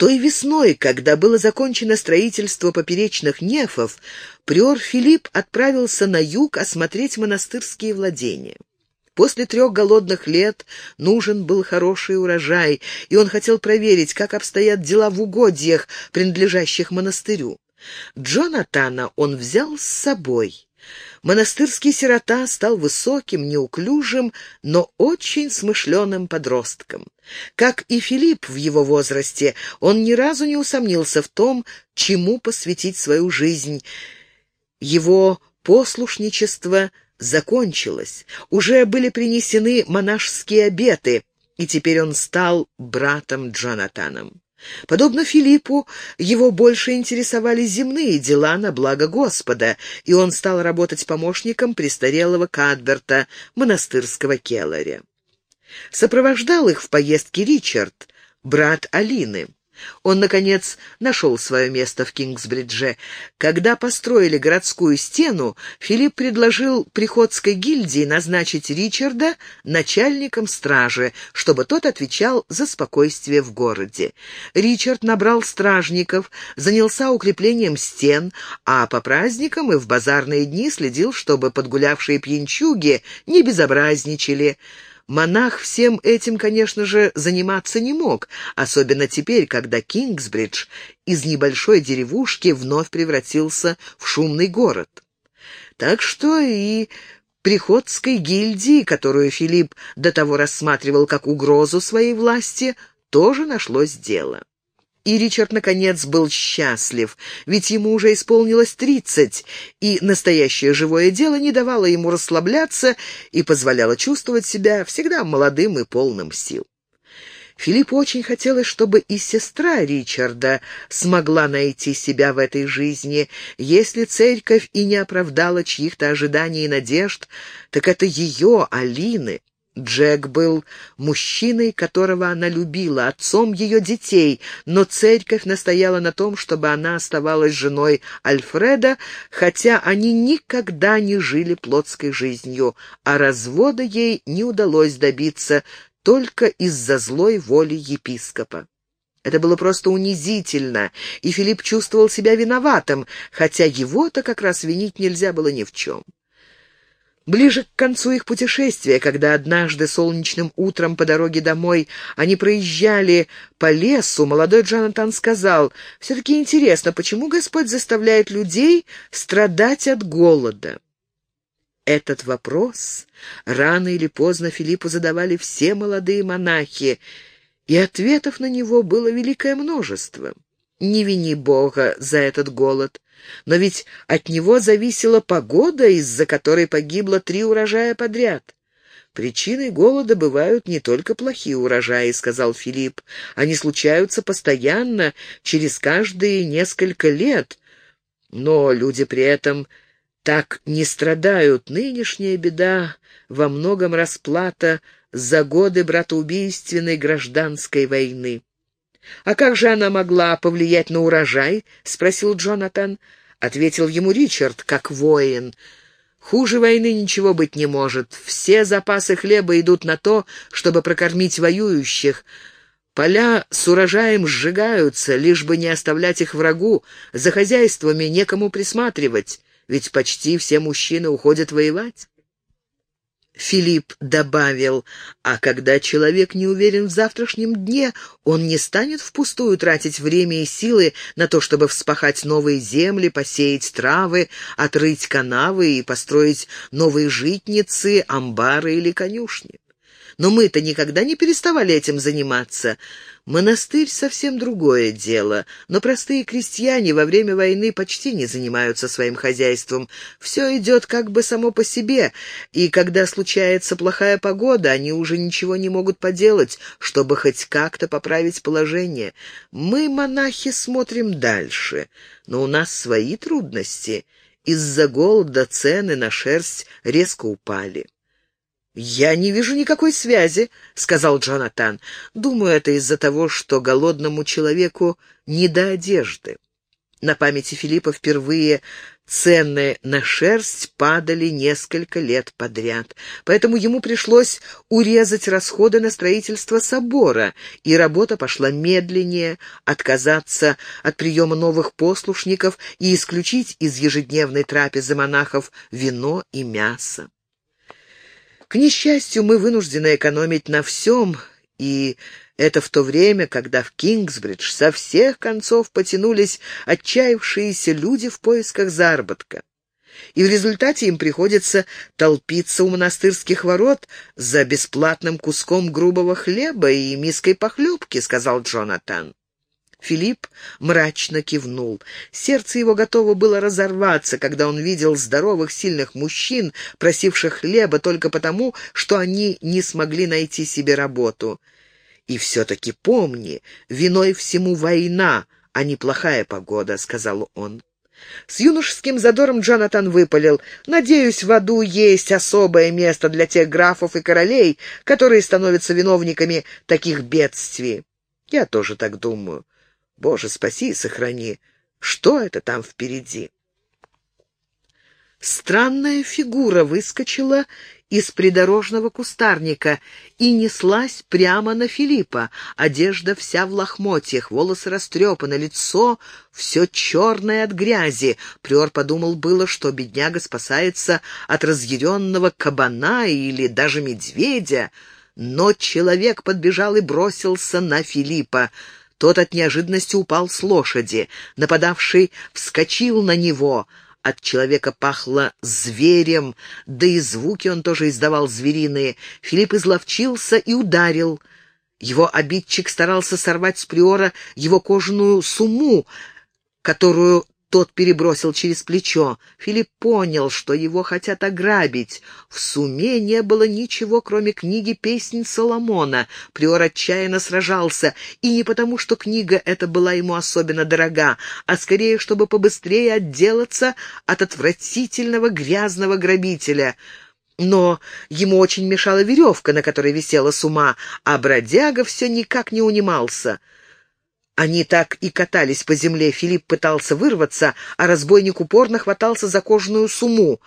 Той весной, когда было закончено строительство поперечных нефов, приор Филипп отправился на юг осмотреть монастырские владения. После трех голодных лет нужен был хороший урожай, и он хотел проверить, как обстоят дела в угодьях, принадлежащих монастырю. Джонатана он взял с собой. Монастырский сирота стал высоким, неуклюжим, но очень смышленым подростком. Как и Филипп в его возрасте, он ни разу не усомнился в том, чему посвятить свою жизнь. Его послушничество закончилось, уже были принесены монашеские обеты, и теперь он стал братом Джонатаном. Подобно Филиппу, его больше интересовали земные дела на благо Господа, и он стал работать помощником престарелого Кадберта, монастырского келаря. Сопровождал их в поездке Ричард, брат Алины. Он, наконец, нашел свое место в Кингсбридже. Когда построили городскую стену, Филипп предложил приходской гильдии назначить Ричарда начальником стражи, чтобы тот отвечал за спокойствие в городе. Ричард набрал стражников, занялся укреплением стен, а по праздникам и в базарные дни следил, чтобы подгулявшие пьянчуги не безобразничали. Монах всем этим, конечно же, заниматься не мог, особенно теперь, когда Кингсбридж из небольшой деревушки вновь превратился в шумный город. Так что и приходской гильдии, которую Филипп до того рассматривал как угрозу своей власти, тоже нашлось дело. И Ричард, наконец, был счастлив, ведь ему уже исполнилось тридцать, и настоящее живое дело не давало ему расслабляться и позволяло чувствовать себя всегда молодым и полным сил. Филиппу очень хотелось, чтобы и сестра Ричарда смогла найти себя в этой жизни. Если церковь и не оправдала чьих-то ожиданий и надежд, так это ее, Алины. Джек был мужчиной, которого она любила, отцом ее детей, но церковь настояла на том, чтобы она оставалась женой Альфреда, хотя они никогда не жили плотской жизнью, а развода ей не удалось добиться только из-за злой воли епископа. Это было просто унизительно, и Филипп чувствовал себя виноватым, хотя его-то как раз винить нельзя было ни в чем. Ближе к концу их путешествия, когда однажды солнечным утром по дороге домой они проезжали по лесу, молодой Джонатан сказал, «Все-таки интересно, почему Господь заставляет людей страдать от голода?» Этот вопрос рано или поздно Филиппу задавали все молодые монахи, и ответов на него было великое множество. Не вини Бога за этот голод. Но ведь от него зависела погода, из-за которой погибло три урожая подряд. «Причиной голода бывают не только плохие урожаи», — сказал Филипп. «Они случаются постоянно, через каждые несколько лет. Но люди при этом так не страдают. Нынешняя беда во многом расплата за годы братоубийственной гражданской войны. «А как же она могла повлиять на урожай?» — спросил Джонатан. Ответил ему Ричард, как воин. «Хуже войны ничего быть не может. Все запасы хлеба идут на то, чтобы прокормить воюющих. Поля с урожаем сжигаются, лишь бы не оставлять их врагу. За хозяйствами некому присматривать, ведь почти все мужчины уходят воевать». Филипп добавил, а когда человек не уверен в завтрашнем дне, он не станет впустую тратить время и силы на то, чтобы вспахать новые земли, посеять травы, отрыть канавы и построить новые житницы, амбары или конюшни. Но мы-то никогда не переставали этим заниматься. Монастырь — совсем другое дело, но простые крестьяне во время войны почти не занимаются своим хозяйством. Все идет как бы само по себе, и когда случается плохая погода, они уже ничего не могут поделать, чтобы хоть как-то поправить положение. Мы, монахи, смотрим дальше, но у нас свои трудности. Из-за голода цены на шерсть резко упали. «Я не вижу никакой связи», — сказал Джонатан. «Думаю, это из-за того, что голодному человеку не до одежды». На памяти Филиппа впервые Цены на шерсть падали несколько лет подряд, поэтому ему пришлось урезать расходы на строительство собора, и работа пошла медленнее, отказаться от приема новых послушников и исключить из ежедневной трапезы монахов вино и мясо. К несчастью, мы вынуждены экономить на всем, и это в то время, когда в Кингсбридж со всех концов потянулись отчаявшиеся люди в поисках заработка. И в результате им приходится толпиться у монастырских ворот за бесплатным куском грубого хлеба и миской похлебки, сказал Джонатан. Филипп мрачно кивнул. Сердце его готово было разорваться, когда он видел здоровых, сильных мужчин, просивших хлеба только потому, что они не смогли найти себе работу. «И все-таки помни, виной всему война, а не плохая погода», — сказал он. С юношеским задором Джонатан выпалил. «Надеюсь, в аду есть особое место для тех графов и королей, которые становятся виновниками таких бедствий». «Я тоже так думаю. Боже, спаси и сохрани. Что это там впереди?» Странная фигура выскочила из придорожного кустарника и неслась прямо на Филиппа. Одежда вся в лохмотьях, волосы растрепаны, лицо все черное от грязи. Приор подумал было, что бедняга спасается от разъяренного кабана или даже медведя, но человек подбежал и бросился на Филиппа. Тот от неожиданности упал с лошади. Нападавший вскочил на него — от человека пахло зверем, да и звуки он тоже издавал звериные. Филипп изловчился и ударил. Его обидчик старался сорвать с приора его кожаную сумму, которую тот перебросил через плечо. Филипп понял, что его хотят ограбить. В суме не было ничего, кроме книги «Песнь Соломона». Приор отчаянно сражался, и не потому, что книга эта была ему особенно дорога, а скорее, чтобы побыстрее отделаться от отвратительного грязного грабителя. Но ему очень мешала веревка, на которой висела сума, а бродяга все никак не унимался. Они так и катались по земле. Филипп пытался вырваться, а разбойник упорно хватался за кожаную сумму.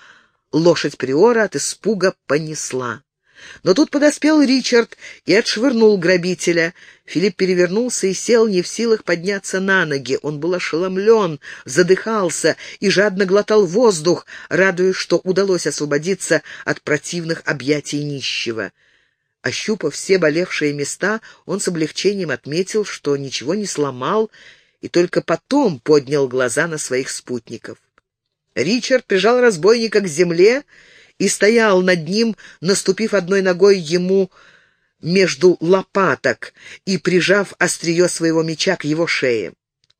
Лошадь Приора от испуга понесла. Но тут подоспел Ричард и отшвырнул грабителя. Филипп перевернулся и сел, не в силах подняться на ноги. Он был ошеломлен, задыхался и жадно глотал воздух, радуясь, что удалось освободиться от противных объятий нищего. Ощупав все болевшие места, он с облегчением отметил, что ничего не сломал, и только потом поднял глаза на своих спутников. Ричард прижал разбойника к земле и стоял над ним, наступив одной ногой ему между лопаток и прижав острие своего меча к его шее.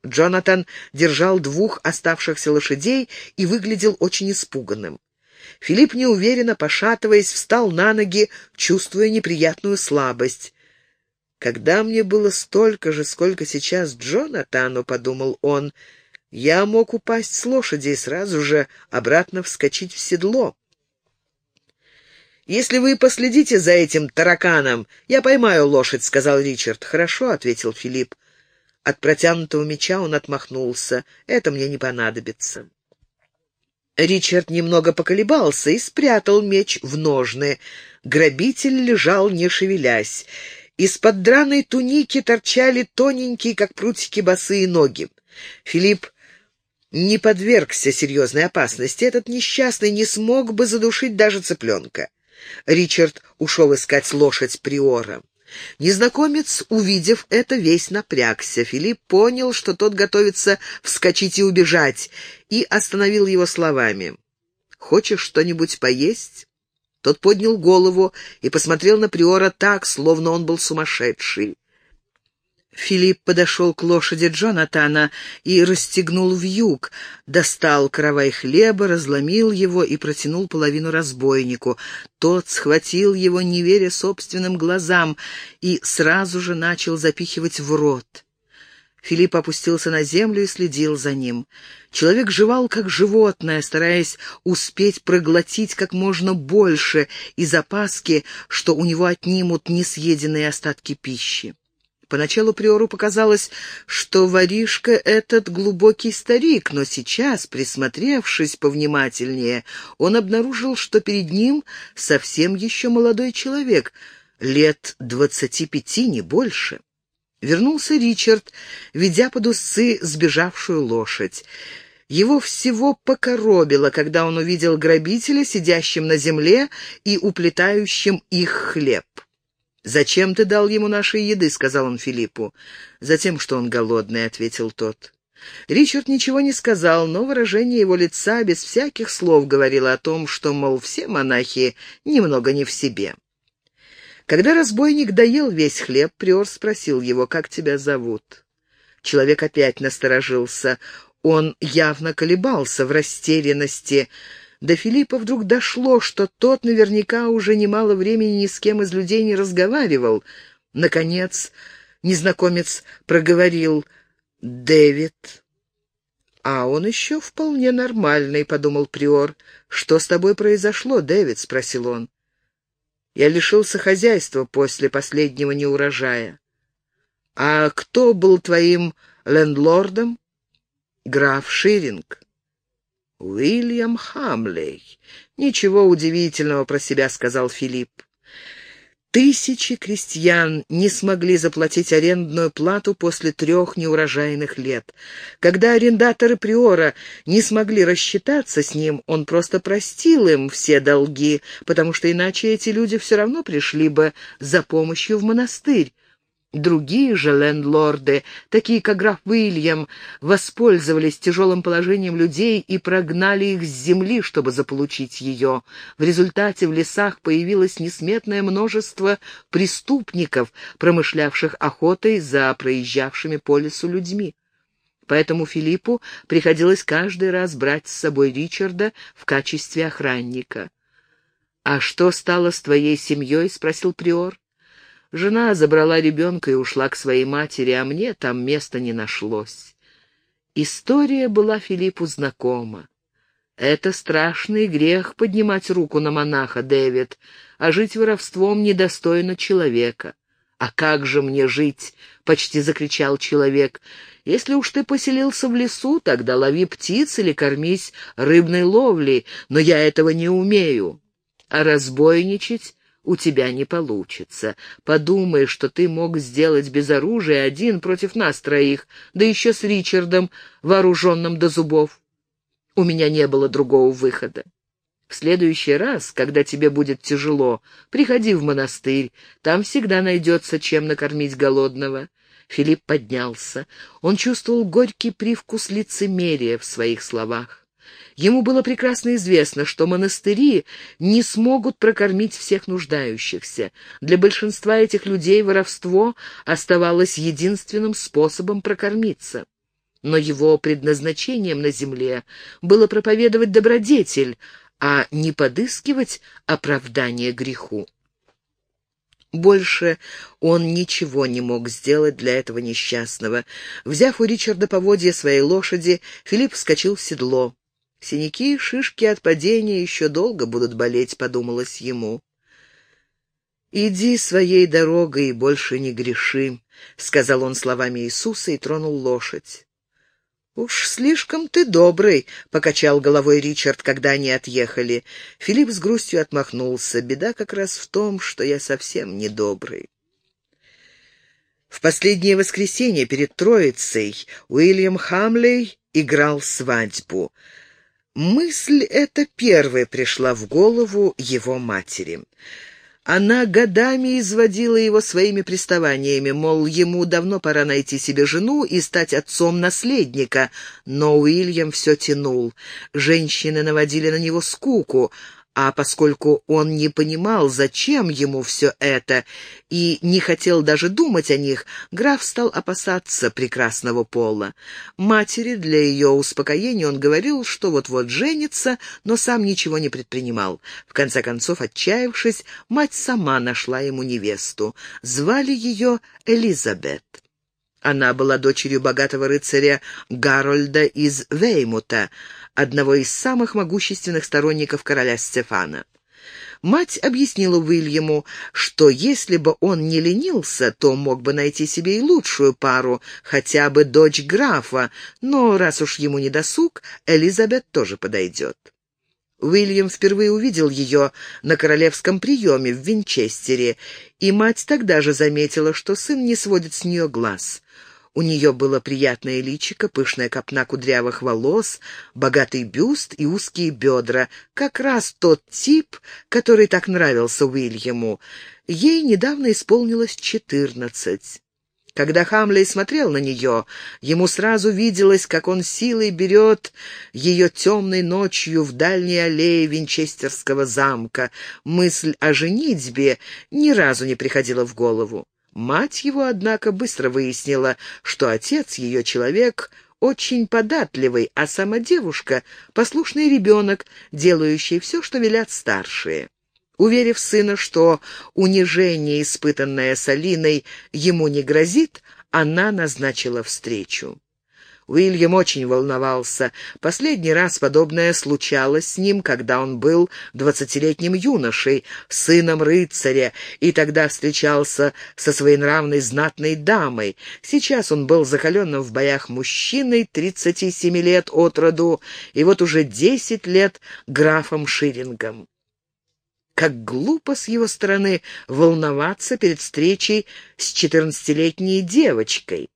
Джонатан держал двух оставшихся лошадей и выглядел очень испуганным. Филипп неуверенно, пошатываясь, встал на ноги, чувствуя неприятную слабость. «Когда мне было столько же, сколько сейчас Джонатану», — подумал он, — «я мог упасть с лошади и сразу же обратно вскочить в седло». «Если вы последите за этим тараканом, я поймаю лошадь», — сказал Ричард. «Хорошо», — ответил Филипп. От протянутого меча он отмахнулся. «Это мне не понадобится». Ричард немного поколебался и спрятал меч в ножны. Грабитель лежал, не шевелясь. Из-под драной туники торчали тоненькие, как прутики, босые ноги. Филипп не подвергся серьезной опасности. Этот несчастный не смог бы задушить даже цыпленка. Ричард ушел искать лошадь Приора. Незнакомец, увидев это, весь напрягся. Филипп понял, что тот готовится вскочить и убежать, и остановил его словами. «Хочешь что-нибудь поесть?» Тот поднял голову и посмотрел на Приора так, словно он был сумасшедший. Филипп подошел к лошади Джонатана и расстегнул вьюг, достал каравай хлеба, разломил его и протянул половину разбойнику. Тот схватил его, не веря собственным глазам, и сразу же начал запихивать в рот. Филипп опустился на землю и следил за ним. Человек жевал, как животное, стараясь успеть проглотить как можно больше из опаски, что у него отнимут несъеденные остатки пищи. Поначалу Приору показалось, что воришка этот глубокий старик, но сейчас, присмотревшись повнимательнее, он обнаружил, что перед ним совсем еще молодой человек, лет двадцати пяти, не больше. Вернулся Ричард, ведя под усы сбежавшую лошадь. Его всего покоробило, когда он увидел грабителя, сидящим на земле и уплетающим их хлеб. «Зачем ты дал ему нашей еды?» — сказал он Филиппу. «Затем, что он голодный», — ответил тот. Ричард ничего не сказал, но выражение его лица без всяких слов говорило о том, что, мол, все монахи немного не в себе. Когда разбойник доел весь хлеб, приор спросил его, «Как тебя зовут?» Человек опять насторожился. Он явно колебался в растерянности, — до Филиппа вдруг дошло, что тот наверняка уже немало времени ни с кем из людей не разговаривал. Наконец, незнакомец проговорил «Дэвид». «А он еще вполне нормальный», — подумал Приор. «Что с тобой произошло, Дэвид?» — спросил он. «Я лишился хозяйства после последнего неурожая». «А кто был твоим лендлордом?» «Граф Ширинг». «Уильям Хамлей. Ничего удивительного про себя», — сказал Филипп. Тысячи крестьян не смогли заплатить арендную плату после трех неурожайных лет. Когда арендаторы Приора не смогли рассчитаться с ним, он просто простил им все долги, потому что иначе эти люди все равно пришли бы за помощью в монастырь. Другие же лендлорды, такие как граф Уильям, воспользовались тяжелым положением людей и прогнали их с земли, чтобы заполучить ее. В результате в лесах появилось несметное множество преступников, промышлявших охотой за проезжавшими по лесу людьми. Поэтому Филиппу приходилось каждый раз брать с собой Ричарда в качестве охранника. «А что стало с твоей семьей?» — спросил Приор. Жена забрала ребенка и ушла к своей матери, а мне там места не нашлось. История была Филиппу знакома. Это страшный грех поднимать руку на монаха, Дэвид, а жить воровством недостойно человека. «А как же мне жить?» — почти закричал человек. «Если уж ты поселился в лесу, тогда лови птиц или кормись рыбной ловлей, но я этого не умею. А разбойничать у тебя не получится. Подумай, что ты мог сделать без оружия один против нас троих, да еще с Ричардом, вооруженным до зубов. У меня не было другого выхода. В следующий раз, когда тебе будет тяжело, приходи в монастырь, там всегда найдется, чем накормить голодного». Филипп поднялся. Он чувствовал горький привкус лицемерия в своих словах. Ему было прекрасно известно, что монастыри не смогут прокормить всех нуждающихся. Для большинства этих людей воровство оставалось единственным способом прокормиться. Но его предназначением на земле было проповедовать добродетель, а не подыскивать оправдание греху. Больше он ничего не мог сделать для этого несчастного. Взяв у Ричарда поводья своей лошади, Филипп вскочил в седло. Синяки и шишки от падения еще долго будут болеть, подумалось ему. «Иди своей дорогой и больше не греши», — сказал он словами Иисуса и тронул лошадь. «Уж слишком ты добрый», — покачал головой Ричард, когда они отъехали. Филипп с грустью отмахнулся. «Беда как раз в том, что я совсем не добрый». В последнее воскресенье перед Троицей Уильям Хамлей играл свадьбу. Мысль эта первая пришла в голову его матери. Она годами изводила его своими приставаниями, мол, ему давно пора найти себе жену и стать отцом наследника, но Уильям все тянул. Женщины наводили на него скуку, а поскольку он не понимал, зачем ему все это, и не хотел даже думать о них, граф стал опасаться прекрасного пола. Матери для ее успокоения он говорил, что вот-вот женится, но сам ничего не предпринимал. В конце концов, отчаявшись, мать сама нашла ему невесту. Звали ее Элизабет. Она была дочерью богатого рыцаря Гарольда из Веймута, одного из самых могущественных сторонников короля Стефана. Мать объяснила Уильяму, что если бы он не ленился, то мог бы найти себе и лучшую пару, хотя бы дочь графа, но раз уж ему не досуг, Элизабет тоже подойдет. Уильям впервые увидел ее на королевском приеме в Винчестере, и мать тогда же заметила, что сын не сводит с нее глаз. У нее было приятное личико, пышная копна кудрявых волос, богатый бюст и узкие бедра, как раз тот тип, который так нравился Уильяму. Ей недавно исполнилось четырнадцать. Когда Хамлей смотрел на нее, ему сразу виделось, как он силой берет ее темной ночью в дальней аллее Винчестерского замка. Мысль о женитьбе ни разу не приходила в голову. Мать его, однако, быстро выяснила, что отец ее человек очень податливый, а сама девушка — послушный ребенок, делающий все, что велят старшие. Уверив сына, что унижение, испытанное Салиной, ему не грозит, она назначила встречу. Уильям очень волновался. Последний раз подобное случалось с ним, когда он был двадцатилетним юношей, сыном рыцаря, и тогда встречался со своенравной знатной дамой. Сейчас он был закаленным в боях мужчиной тридцати семи лет от роду, и вот уже десять лет графом Ширингом. Как глупо с его стороны волноваться перед встречей с четырнадцатилетней девочкой.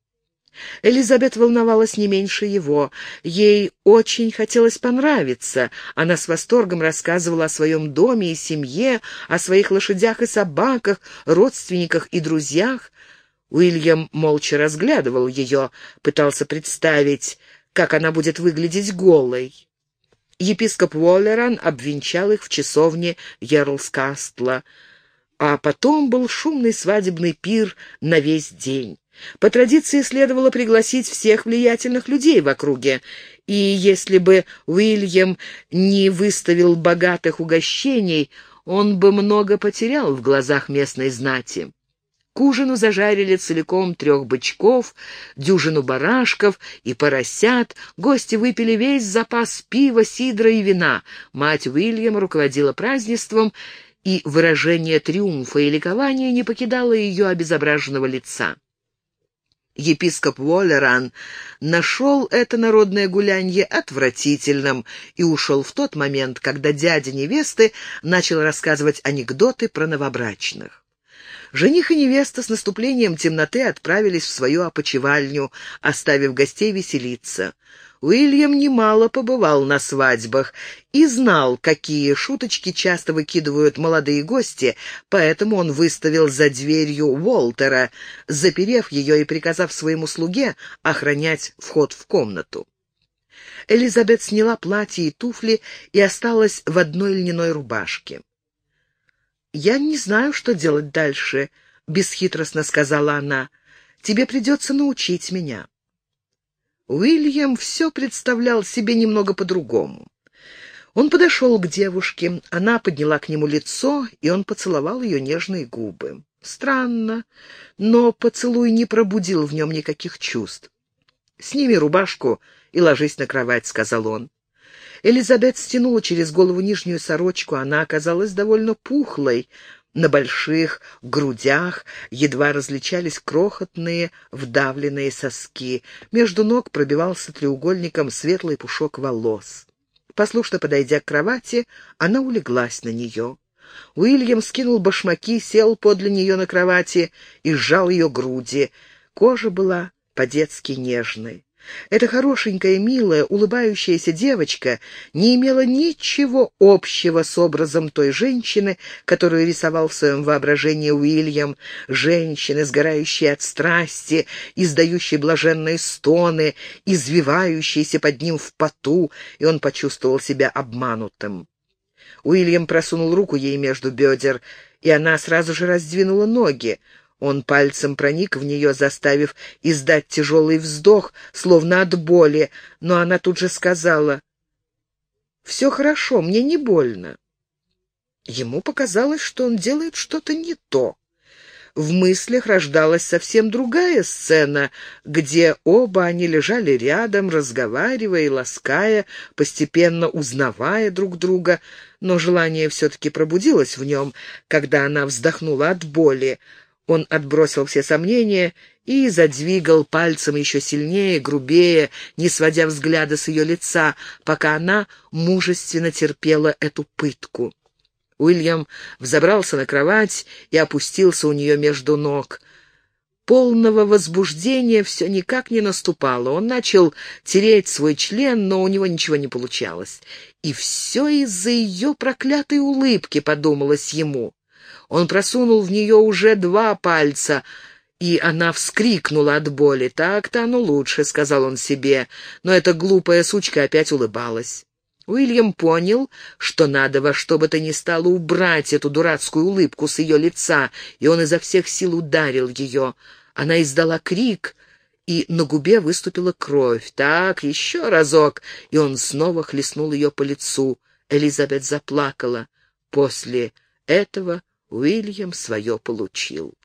Элизабет волновалась не меньше его. Ей очень хотелось понравиться. Она с восторгом рассказывала о своем доме и семье, о своих лошадях и собаках, родственниках и друзьях. Уильям молча разглядывал ее, пытался представить, как она будет выглядеть голой. Епископ Уоллеран обвенчал их в часовне Ярлскастла, а потом был шумный свадебный пир на весь день. По традиции следовало пригласить всех влиятельных людей в округе, и если бы Уильям не выставил богатых угощений, он бы много потерял в глазах местной знати. К ужину зажарили целиком трех бычков, дюжину барашков и поросят. Гости выпили весь запас пива, сидра и вина. Мать Уильяма руководила празднеством, и выражение триумфа и ликования не покидало ее обезображенного лица. Епископ Уоллеран нашел это народное гулянье отвратительным и ушел в тот момент, когда дядя невесты начал рассказывать анекдоты про новобрачных. Жених и невеста с наступлением темноты отправились в свою опочивальню, оставив гостей веселиться. Уильям немало побывал на свадьбах и знал, какие шуточки часто выкидывают молодые гости, поэтому он выставил за дверью Уолтера, заперев ее и приказав своему слуге охранять вход в комнату. Элизабет сняла платье и туфли и осталась в одной льняной рубашке. «Я не знаю, что делать дальше», — бесхитростно сказала она. «Тебе придется научить меня». Уильям все представлял себе немного по-другому. Он подошел к девушке, она подняла к нему лицо, и он поцеловал ее нежные губы. Странно, но поцелуй не пробудил в нем никаких чувств. «Сними рубашку и ложись на кровать», — сказал он. Элизабет стянула через голову нижнюю сорочку. Она оказалась довольно пухлой. На больших грудях едва различались крохотные вдавленные соски. Между ног пробивался треугольником светлый пушок волос. Послушно подойдя к кровати, она улеглась на нее. Уильям скинул башмаки, сел подле нее на кровати и сжал ее груди. Кожа была по-детски нежной. Эта хорошенькая, милая, улыбающаяся девочка не имела ничего общего с образом той женщины, которую рисовал в своем воображении Уильям, женщины, сгорающей от страсти, издающей блаженные стоны, извивающейся под ним в поту, и он почувствовал себя обманутым. Уильям просунул руку ей между бедер, и она сразу же раздвинула ноги. Он пальцем проник в нее, заставив издать тяжелый вздох, словно от боли, но она тут же сказала, «Все хорошо, мне не больно». Ему показалось, что он делает что-то не то. В мыслях рождалась совсем другая сцена, где оба они лежали рядом, разговаривая и лаская, постепенно узнавая друг друга, но желание все-таки пробудилось в нем, когда она вздохнула от боли. Он отбросил все сомнения и задвигал пальцем еще сильнее, грубее, не сводя взгляда с ее лица, пока она мужественно терпела эту пытку. Уильям взобрался на кровать и опустился у нее между ног. Полного возбуждения все никак не наступало. Он начал тереть свой член, но у него ничего не получалось. И все из-за ее проклятой улыбки, подумалось ему. Он просунул в нее уже два пальца, и она вскрикнула от боли. «Так-то оно лучше», — сказал он себе, но эта глупая сучка опять улыбалась. Уильям понял, что надо во что бы то ни стало убрать эту дурацкую улыбку с ее лица, и он изо всех сил ударил ее. Она издала крик, и на губе выступила кровь. Так, еще разок, и он снова хлестнул ее по лицу. Элизабет заплакала. После этого Уильям свое получил.